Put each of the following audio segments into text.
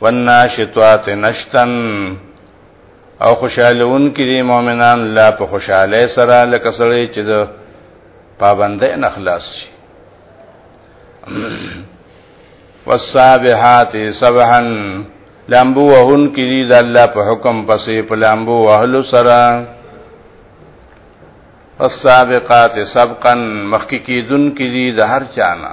والناشطات نشتن او خوشالون کې دي مؤمنان لا په خوشاله سره لکه سره چې د پابندې نه خلاص شي والسابحات سبحا لامبو وهن کې دي د الله په حکم پسې په لامبو وهلو سره والسابقات سبقا مخکې کېدون کې دي د هر چانه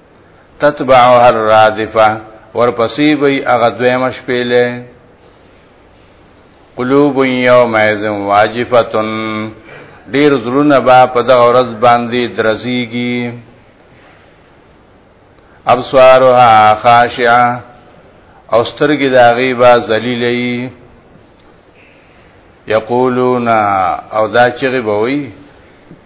تتبعها الرادفه ورپسې وي هغه دویمه شپېلې قلوب یومئذ واجفه ډیر زړونه با په دغه ورځ باندې درزيږي ابصارها خاشعه او سترګې د هغې با ذلیلې یقولون او دا چغې به وي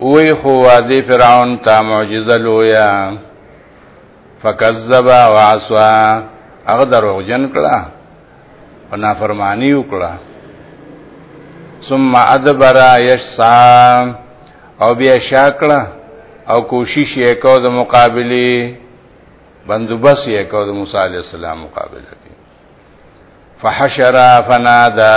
وی خو وادي فرعون تا معجزه لویا فکذب وعصا هغه دروغجن کړه او نافرمانی وکړه ثم ادبر یشسا او بیا شاکړه او کوشش یې کو د مقابله بندوبس یې کو د موسی علی السلام مقابله کې فحشر فنادا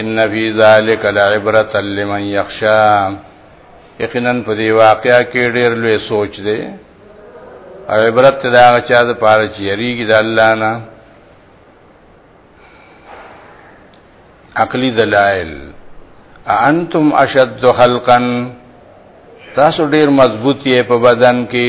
ان فی ذلک لعبرۃ لمن یخشا یقینا په دې واقعیا کې ډېر لوی سوچ دی او عبرت دا چا د پاره چې یریږي د الله نه عقلی دلائل انتم اشد خلقا تاسو ډیر مضبوط یې په بدن کې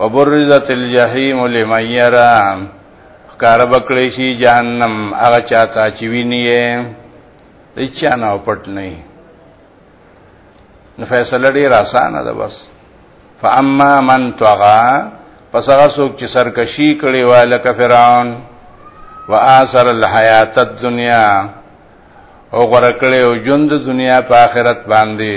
وبرزت الجحیم لمن یرا کار بکړی شي جهنم هغه چاته چې ویني اچا نه پټ نه نو فیصله ډیر اسانه ده بس فاما من طغى پس هغه څوک چې سرکشي کړي و لکه فرعون واثر الحیات الدنیا او غره کړي او ژوند دنیا په آخرت باندې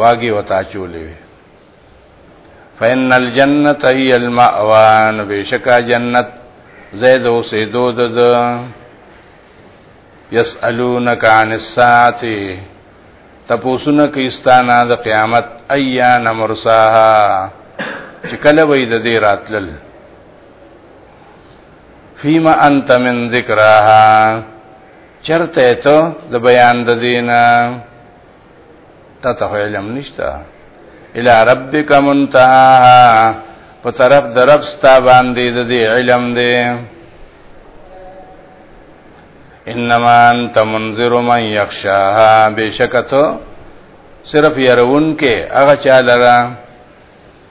واګي وتا چولې وي فإن الجنة هي المأوان بشکا جنت زید او سیدو د یسالونک عن الساعه تپوسونه کیستانه د قیامت ایان مرساها چې کله وې د دې راتلل فيما انت من ذکرها چرته ته د بیان د دینه تا ته علم نشته الى ربک منتهاها په طرف د رب ستا باندې د دې علم دی انما انت منذر من یخشاها بشکته صرف يرون کې هغه چا لره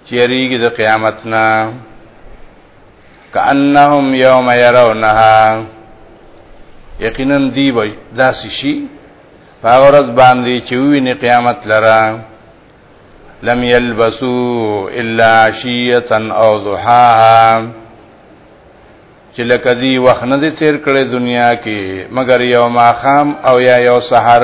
چیرېږي د قیامت نه کأنهم یوم يرونها یقینا دی وای داسې شي په هغه ورځ باندې چې ویني قیامت لره لم یلبسو الا عشیه او ضحاها چې لکه دی وخت نه دي تیر کړي دنیا کې مګر یو ماخام او یا یو سحر